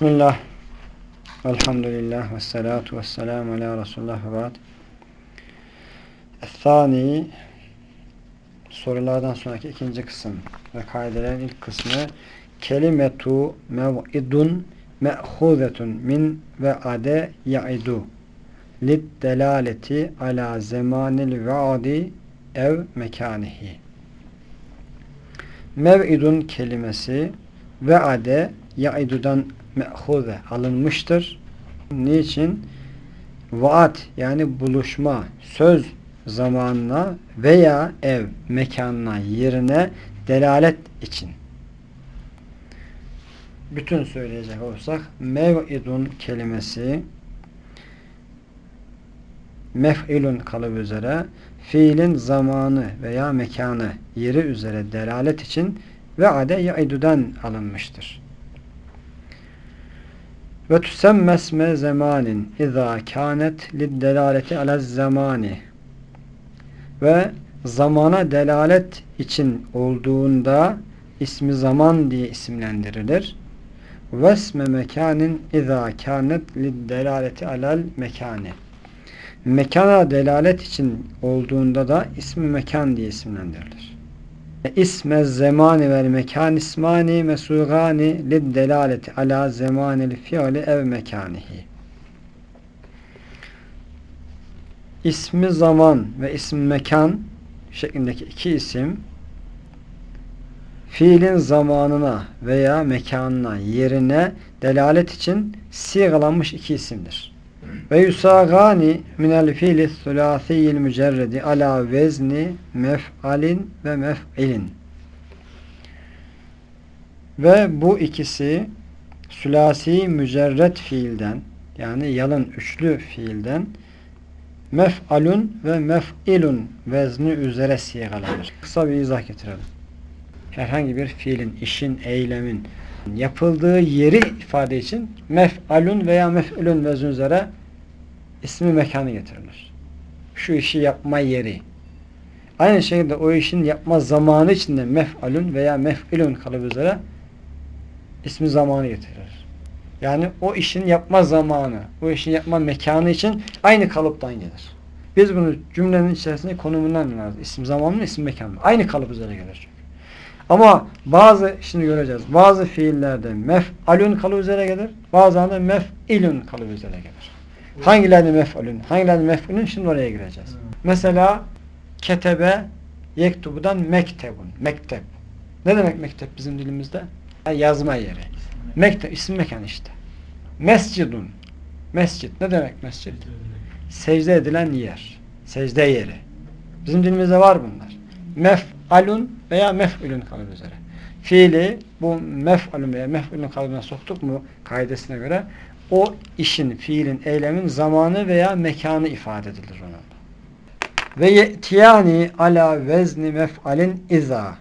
Bismillah. Elhamdülillah. Ve salatu ve selamu ala Resulullah ve ba'd. Thani sorulardan sonraki ikinci kısım ve kaidelerin ilk kısmı kelimetu mev'idun me'huzetun min ve ade ya'idu lid delaleti ala zemanil ve'adi ev mekanihi mev'idun kelimesi ve ade ya'idudan me'huze alınmıştır. Niçin? Vaat yani buluşma, söz zamanına veya ev, mekanına, yerine delalet için. Bütün söyleyecek olsak mev'idun kelimesi mef'ilun kalıbı üzere fiilin zamanı veya mekanı yeri üzere delalet için ve ade ya'idudan alınmıştır. Ve tüsemmesme zamanin izâ kânet liddelaleti alez zamani ve zamana delalet için olduğunda ismi zaman diye isimlendirilir. Vesme mekanin izâ kânet liddelaleti alel mekâni mekana delalet için olduğunda da ismi mekan diye isimlendirilir. İsme zemani vel mekan ismani mesugani lid delaleti ala zemanil fiili ev mekanihi. İsmi zaman ve ismi mekan şeklindeki iki isim fiilin zamanına veya mekanına, yerine delalet için sigalanmış iki isimdir. Ve yusagani minel fiili sülâsiyil mücerredi ala vezni mef'alin ve mef'ilin. Ve bu ikisi sülasi mücerret fiilden yani yalın üçlü fiilden mef'alun ve mef'ilun vezni üzere sigalanır. Kısa bir izah getirelim. Herhangi bir fiilin, işin, eylemin yapıldığı yeri ifade için mef'alun veya mef'ilun vezni üzere ismi mekanı getirilir. Şu işi yapma yeri. Aynı şekilde o işin yapma zamanı içinde mef'alun veya mef'ilun kalıbı üzere ismi zamanı getirilir. Yani o işin yapma zamanı, o işin yapma mekanı için aynı kalıptan gelir. Biz bunu cümlenin içerisinde konumundan anlarız. İsim zamanı mı, isim mekanı mı? Aynı kalıp üzere gelir çünkü. Ama bazı, şimdi göreceğiz, bazı fiillerde mef'alun kalıbı üzere gelir, bazılarında mef'ilun kalıbı üzere gelir. Hangilerini mef'ulün, hangilerini mef'ulün şimdi oraya gireceğiz. Mesela ketebe yektubudan mektebun, mektep. Ne demek mektep bizim dilimizde? Yazma yeri. Mektep, isim mekan işte. Mescidun, mescid. Ne demek mescid? Secde edilen yer. Secde yeri. Bizim dilimizde var bunlar. Mef'alun veya mef'ulün kalıbı üzere. Fiili bu mef'alun veya mef'ulün kalıbına soktuk mu kaidesine göre o işin, fiilin, eylemin zamanı veya mekanı ifade edilir ona. Ve ye'tiyani ala vezni mef'alin iza.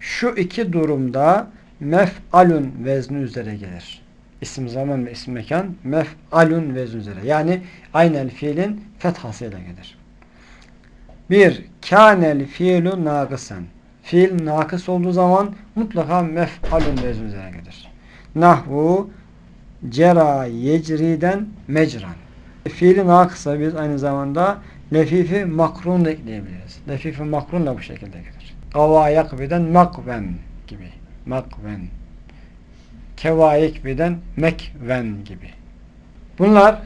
Şu iki durumda mef'alun vezni üzere gelir. İsim zaman ve isim mekan mef'alun vezni üzere. Yani aynel fiilin fethasıyla gelir. Bir, kânel fiilu nâgısen. Fiil nakıs olduğu zaman mutlaka mef'alun vezni üzere gelir. Nahvu cera yecriden mecran. Fiili nakısa biz aynı zamanda lefifi makrun da ekleyebiliriz. Lefifi makrun da bu şekilde gelir. Kava yakbiden makven gibi. Makven. Keva yakbiden mekven gibi. Bunlar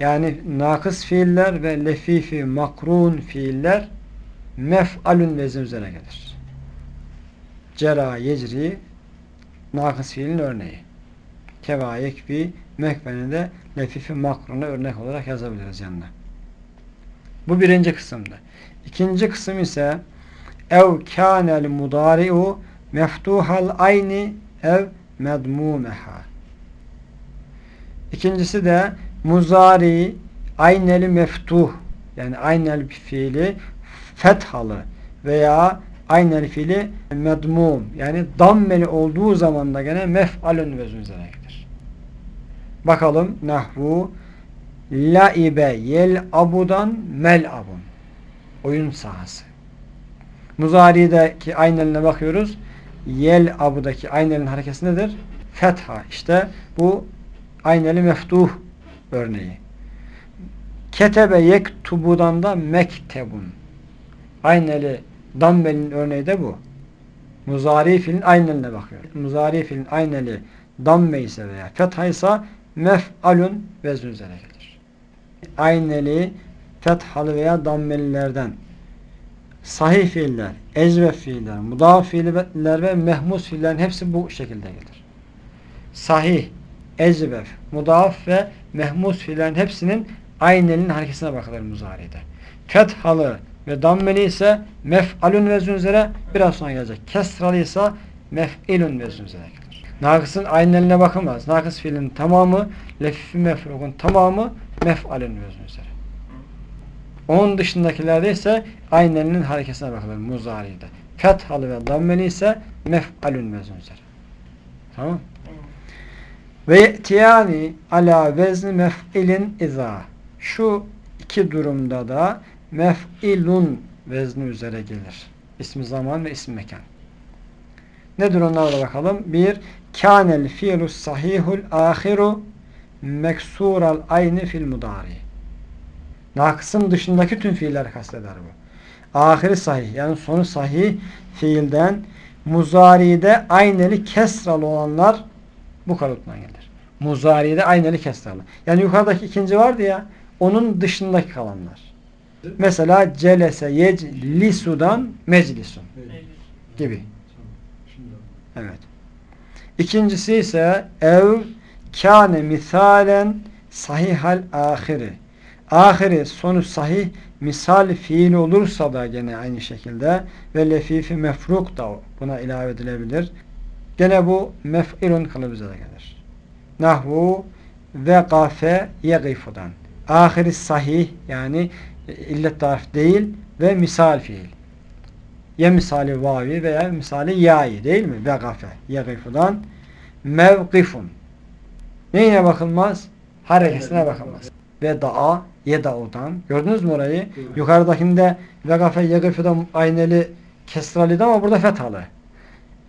yani nakıs fiiller ve lefifi makrun fiiller mef'alun vezin üzerine gelir. Cera yecri nakıs fiilin örneği keva yekfi mekbeni de lefifi makruna örnek olarak yazabiliriz yanına. Bu birinci kısımda. İkinci kısım ise ev kânel mudari'u meftuhal ayni ev medmumeha. İkincisi de muzari ayneli meftuh yani aynel fiili fethalı veya aynel fiili medmum yani dammeli olduğu zaman da gene mef'alün vezn üzere gelir. Bakalım nahvu laibe yel abudan mel abun oyun sahası. Muzari'deki ayneline bakıyoruz. Yel abudaki aynelin hareketi nedir? fetha. İşte bu ayneli meftuh örneği. Ketebe yektubudan da mektebun. Ayneli dammelin örneği de bu. Muzari fiilin ayneline bakıyor. Muzari fiilin ayneli damme ise veya fetha ise mef'alun vezn üzere gelir. Ayneli fethalı veya dammelilerden sahih fiiller, ecvef fiiller, mudaf fiiller ve mehmus fiillerin hepsi bu şekilde gelir. Sahih, ecvef, mudaf ve mehmus fiillerin hepsinin aynelinin hareketine bakılır muzari'de. Fethalı ve dammeli ise mef'alun vezn üzere biraz sonra gelecek. Kesralı ise mef'ilun vezn üzere gelir. Nakısın ayneline bakılmaz. Nakıs fiilin tamamı, lefifi mefrukun tamamı mef'alun vezn üzere. Onun dışındakilerde ise aynelinin hareketine bakılır muzari'de. Fethalı ve dammeli ise mef'alun vezn üzere. Tamam Ve ye'tiyani ala vezni mef'ilin izâ. Şu iki durumda da mef'ilun vezni üzere gelir. İsmi zaman ve ismi mekan. Nedir onlara bakalım? Bir, kânel fiilus sahihul ahiru meksural ayni fil mudari. Nakısın dışındaki tüm fiiller kasteder bu. Ahiri sahih yani sonu sahih fiilden muzari'de ayneli kesralı olanlar bu kalıptan gelir. Muzari'de ayneli kesralı. Yani yukarıdaki ikinci vardı ya onun dışındaki kalanlar. Mesela celese yeclisudan meclisun gibi. Evet. İkincisi ise ev kâne misalen sahihal ahiri. Ahiri sonu sahih misal fiil olursa da gene aynı şekilde ve lefifi mefruk da buna ilave edilebilir. Gene bu mef'ilun kılıbıza da gelir. Nahvu ve gafe yegifudan. Ahiri sahih yani illet tarif değil ve misal fiil. Ya misali vavi veya misali yayi değil mi? Vegafe. Yegifudan mevkifun. Neyine bakılmaz? Harekesine bakılmaz. Ve da'a yeda'udan. Gördünüz mü orayı? Evet. Yukarıdakinde vegafe yegifudan ayneli kesralıydı ama burada fethalı.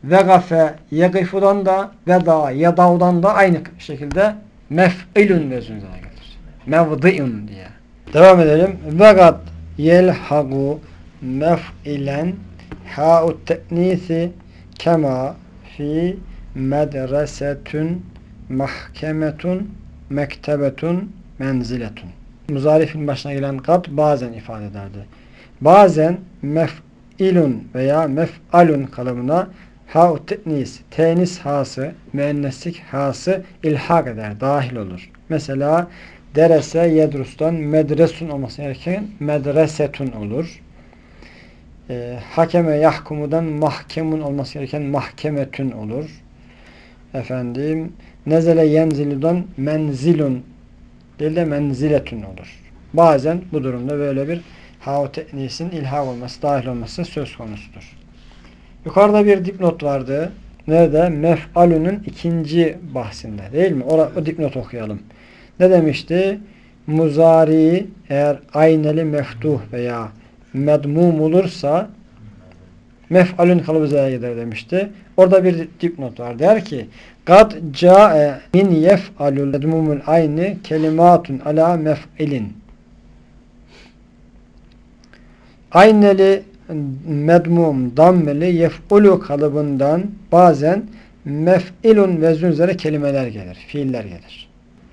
Vegafe yegifudan da ve da'a yeda'udan da aynı şekilde mef'ilun vezününe gelir. Mevdi'un diye. Devam edelim. Vegat yelhagu mef'ilen ha'u te'nisi kema fi medresetun mahkemetun mektebetun menziletun. Muzarifin başına gelen kat bazen ifade ederdi. Bazen mef'ilun veya mef'alun kalıbına ha'u te'nis, tenis hası, müenneslik hası ilhak eder, dahil olur. Mesela derese yedrustan medresun olması gereken medresetun olur. E, hakeme yahkumudan mahkemun olması gereken mahkemetun olur. Efendim nezele yenziludan menzilun değil de menziletun olur. Bazen bu durumda böyle bir hav te'nisin ilhak olması, dahil olması söz konusudur. Yukarıda bir dipnot vardı. Nerede? Mef'alunun ikinci bahsinde değil mi? O, o dipnot okuyalım. Ne demişti? Muzari eğer ayneli meftuh veya medmum olursa mef'alün kalıbı gider demişti. Orada bir dipnot var. Der ki Kad ca'e min yef'alul medmumul ayni kelimatun ala mef'ilin Ayneli medmum dammeli yef'ulu kalıbından bazen mef'ilun vezn üzere kelimeler gelir. Fiiller gelir.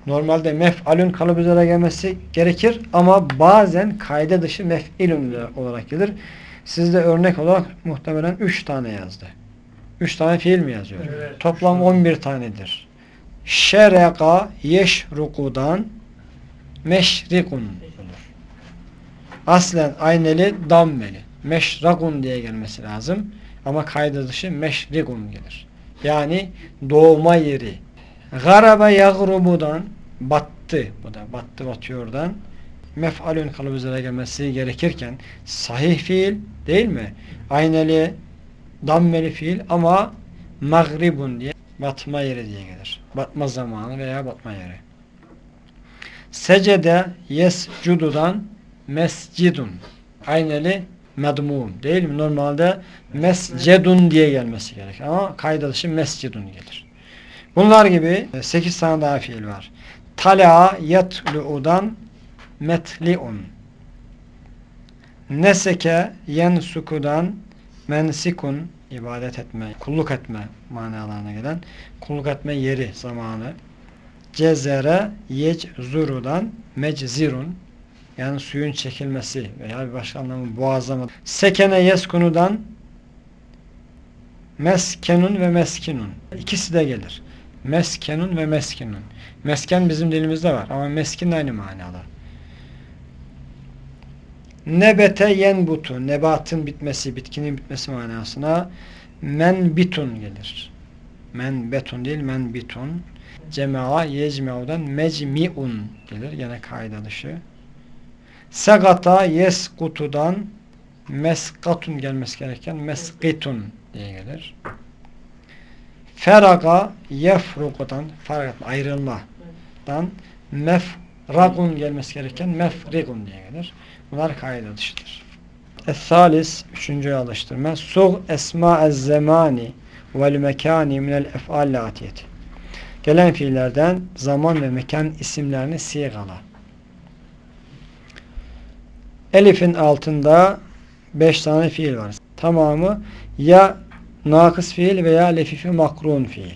Normalde mef'alun kalıbı üzere gelmesi gerekir ama bazen kayda dışı mef'ilun olarak gelir. Sizde örnek olarak muhtemelen 3 tane yazdı. 3 tane fiil mi yazıyor? Evet, Toplam 11 tanedir. Şereka yeşrukudan meşrikun olur. Aslen ayneli dammeli. Meşrakun diye gelmesi lazım. Ama kayda dışı meşrikun gelir. Yani doğma yeri. Garaba yagrubudan battı. Bu da battı batıyordan mef'alün kalıbı üzere gelmesi gerekirken sahih fiil değil mi? Ayneli dammeli fiil ama magribun diye batma yeri diye gelir. Batma zamanı veya batma yeri. Secede yescududan mescidun. Ayneli medmum değil mi? Normalde mescedun diye gelmesi gerek. Ama kayda dışı mescidun gelir. Bunlar gibi 8 tane daha fiil var. Tala yetlu'dan metli'un. Neseke yensukudan mensikun ibadet etme, kulluk etme manalarına gelen kulluk etme yeri zamanı. Cezere yeczurudan meczirun yani suyun çekilmesi veya bir başka anlamı boğazlama. Sekene yeskunudan meskenun ve meskinun. İkisi de gelir. Meskenun ve meskinun. Mesken bizim dilimizde var ama meskin aynı manada. Nebete yenbutu. Nebatın bitmesi, bitkinin bitmesi manasına menbitun gelir. Menbetun değil menbitun. Cema'a yecme'udan mecmi'un gelir. Yine kaide dışı. Segata yeskutudan meskatun gelmesi gereken meskitun diye gelir. Feraga yefrukudan fark etme, ayrılmadan mefragun gelmesi gereken mefrigun diye gelir. Bunlar kaide dışıdır. Es-salis, üçüncü alıştırma. Sug esma-ez zemani vel mekani minel ef'al atiyeti. Gelen fiillerden zaman ve mekan isimlerini sigala. Elif'in altında beş tane fiil var. Tamamı ya nakıs fiil veya lefifi makrun fiil.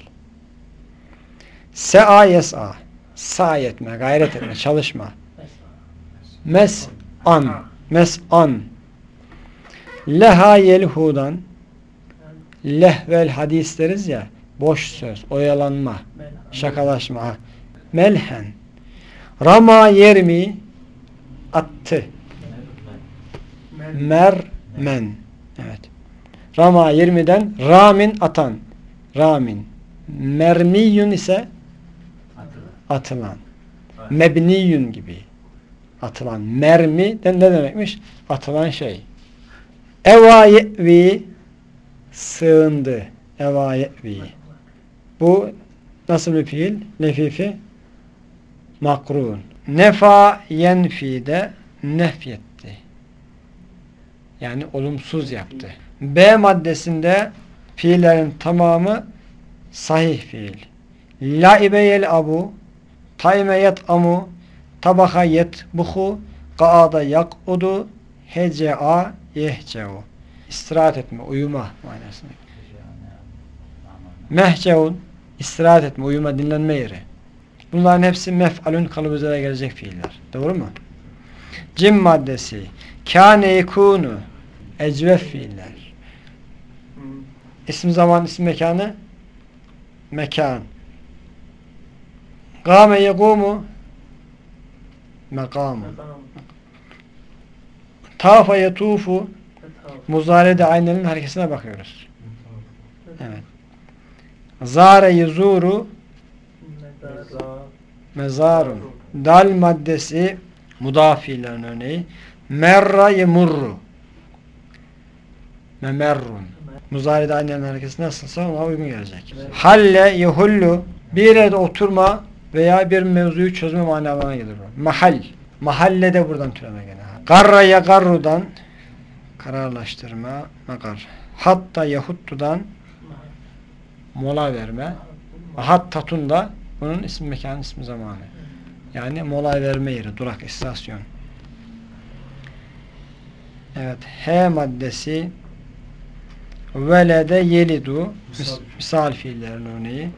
Se'a yes'a. Sa etme, gayret etme, çalışma. Mes an. Mes an. Leha yelhudan. Lehvel hadis deriz ya. Boş söz, oyalanma, şakalaşma. Melhen. Rama yermi attı. Mermen. Evet. Rama 20'den ramin atan. Ramin. Mermiyun ise atılan. Mebniyun gibi. Atılan. Mermi de ne demekmiş? Atılan şey. Evayevi sığındı. Evayevi. Bu nasıl bir fiil? Lefifi makrun. Nefa yenfi de nefyetti. Yani olumsuz yaptı. B maddesinde fiillerin tamamı sahih fiil. Laibe yel abu, taime yet amu, tabaha yet buhu, qaada yak'udu, hece'a yehce'u. İstirahat etme, uyuma manasında. Mehceun, istirahat etme, uyuma, dinlenme yeri. Bunların hepsi mef'alün kalıbı üzere gelecek fiiller. Doğru mu? Cim maddesi, kâne yekûnu, ecvef fiiller. İsim zaman, isim mekanı mekan. Gâme yegûmu mekamu. Tafa yetufu muzarede aynenin hareketine bakıyoruz. Evet. Zare yezuru mezarun. Dal maddesi mudafilerin örneği. Merra yemurru. Memerrun. Muzaride aynen hareketi nasılsa ona uygun gelecek. Halle yehullu bir yerde oturma veya bir mevzuyu çözme manalarına gelir. Mahal. Mahalle de buradan türeme gene. Garra yagarrudan kararlaştırma. Magar. Hatta yahuttudan mola verme. Hattatun da bunun ismi mekanı ismi zamanı. Yani mola verme yeri, durak, istasyon. Evet. H maddesi velede yelidu. Mis misal fiillerin örneği.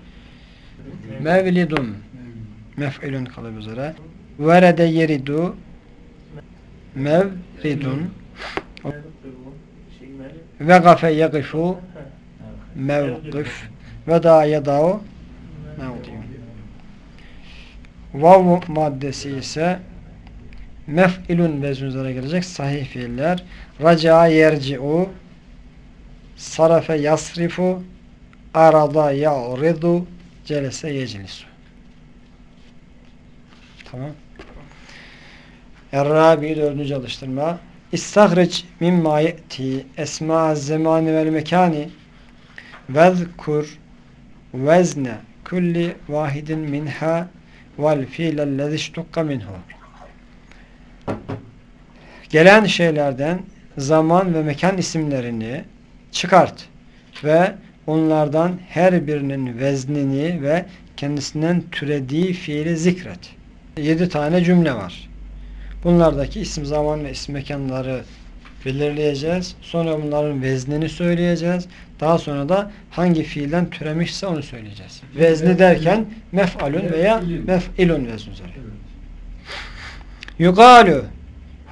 Mevlidun. Mef'ilun kalıbı üzere. Verede yeridu. Mevridun ve gafe yagifu mevgif ve da yadao mevdiyun. Vav maddesi ise mef'ilun vezn üzere gelecek sahih fiiller. Raca yerci'u sarafe yasrifu arada ya'ridu celese yeclisu. Tamam. Errabi dördüncü alıştırma. İstahriç mimma ye'ti esma zemani vel mekani vezkur vezne kulli vahidin minha vel fiilellezi iştukka minhu. Gelen şeylerden zaman ve mekan isimlerini çıkart ve onlardan her birinin veznini ve kendisinden türediği fiili zikret. Yedi tane cümle var. Bunlardaki isim zaman ve isim mekanları belirleyeceğiz. Sonra bunların veznini söyleyeceğiz. Daha sonra da hangi fiilden türemişse onu söyleyeceğiz. Vezni derken mef'alun veya mef'ilun vezni üzere. Yugalu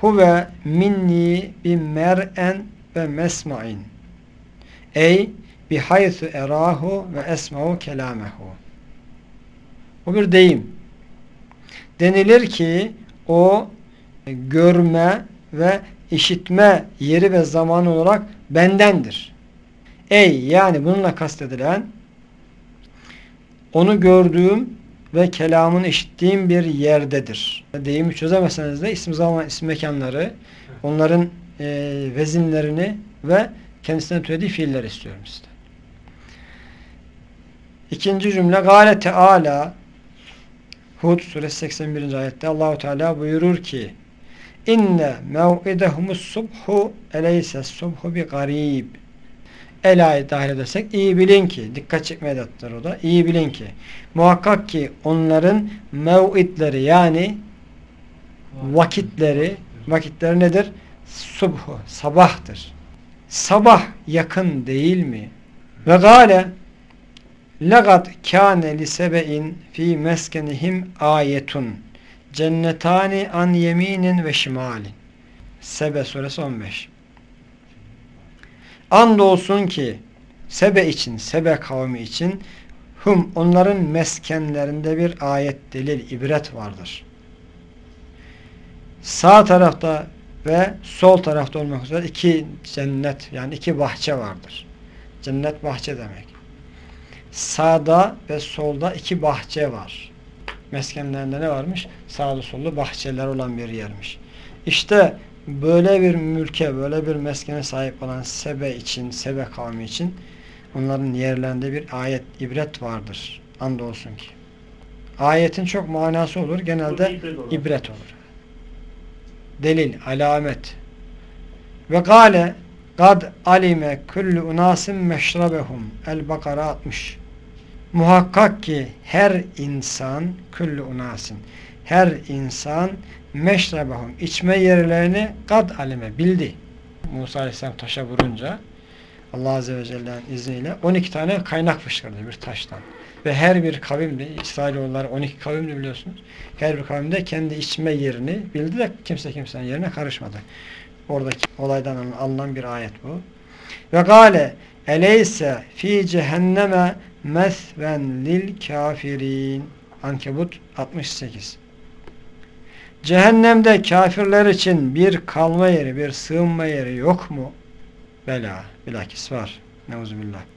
huve minni bi mer'en ve mesma'in. Ey bihaythu erahu ve esma'u kelamehu. Bu bir deyim. Denilir ki o görme ve işitme yeri ve zaman olarak bendendir. Ey yani bununla kastedilen onu gördüğüm ve kelamını işittiğim bir yerdedir. Deyimi çözemezseniz de isim zaman isim mekanları onların e, vezinlerini ve kendisine türediği fiilleri istiyorum sizden. İkinci cümle Gale Teala Hud suresi 81. ayette Allahu Teala buyurur ki İnne mev'idehumus subhu eleyse subhu bi garib Ela'yı dahil edersek iyi bilin ki dikkat çekmeye edatlar o da iyi bilin ki muhakkak ki onların mev'idleri yani vakitleri vakitleri nedir? Subhu sabahtır. Sabah yakın değil mi? Ve gale Lagad kâne li sebe'in fi meskenihim ayetun cennetani an yeminin ve şimalin. Sebe suresi 15. Andolsun ki Sebe için, Sebe kavmi için hum onların meskenlerinde bir ayet, delil, ibret vardır. Sağ tarafta ve sol tarafta olmak üzere iki cennet yani iki bahçe vardır. Cennet bahçe demek. Sağda ve solda iki bahçe var. Meskenlerinde ne varmış? Sağlı sollu bahçeler olan bir yermiş. İşte böyle bir mülke, böyle bir meskene sahip olan Sebe için, Sebe kavmi için onların yerlerinde bir ayet, ibret vardır. Andolsun ki. Ayetin çok manası olur. Genelde ibret olur. Delil, alamet. Ve gale Kad alime kullu unasim meşrabehum. El-Bakara 60. Muhakkak ki her insan kullu unasin. Her insan meşrabehum. içme yerlerini kad alime bildi. Musa Aleyhisselam taşa vurunca Allah Azze ve Celle'nin izniyle 12 tane kaynak fışkırdı bir taştan. Ve her bir kavimde, İsrailoğulları 12 kavimdi biliyorsunuz. Her bir kavimde kendi içme yerini bildi de kimse kimsenin yerine karışmadı. Oradaki olaydan alınan bir ayet bu. Ve gale eleyse fi cehenneme mesven lil kafirin. Ankebut 68. Cehennemde kafirler için bir kalma yeri, bir sığınma yeri yok mu? Bela, bilakis var. Neuzubillah.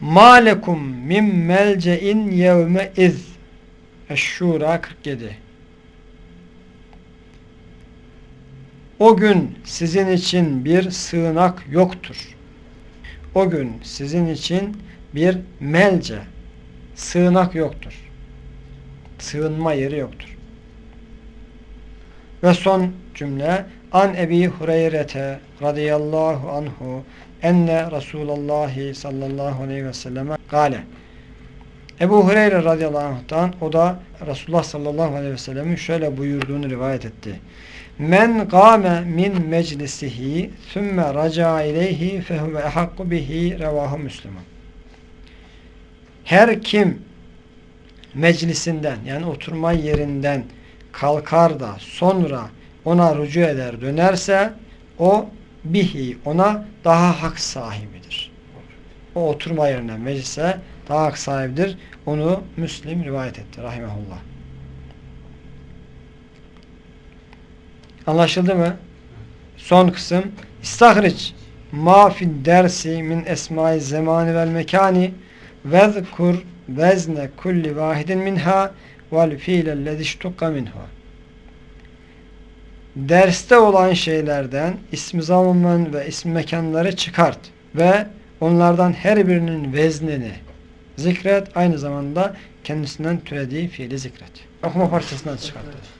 Malekum min melce'in yevme iz. Eşşura 47. O gün sizin için bir sığınak yoktur. O gün sizin için bir melce, sığınak yoktur. Sığınma yeri yoktur. Ve son cümle An Ebi Hureyre'te radıyallahu anhu enne Resulallah sallallahu aleyhi ve selleme gale Ebu Hureyre radıyallahu anh'tan o da Resulullah sallallahu aleyhi ve sellemin şöyle buyurduğunu rivayet etti. Men gâme min meclisihi sümme raca ileyhi fehuve ehakku bihi revahu Müslüman. Her kim meclisinden yani oturma yerinden kalkar da sonra ona rücu eder dönerse o bihi ona daha hak sahibidir. O oturma yerinden meclise daha hak sahibidir. Onu Müslim rivayet etti. Rahimehullah. Anlaşıldı mı? Son kısım. İstahriç ma dersi min esmai zemani vel mekani vezkur vezne kulli vahidin minha vel fiilellezi iştukka minhu. Derste olan şeylerden ismi zaman ve ismi mekanları çıkart ve onlardan her birinin veznini zikret aynı zamanda kendisinden türediği fiili zikret. Okuma parçasından çıkarttı.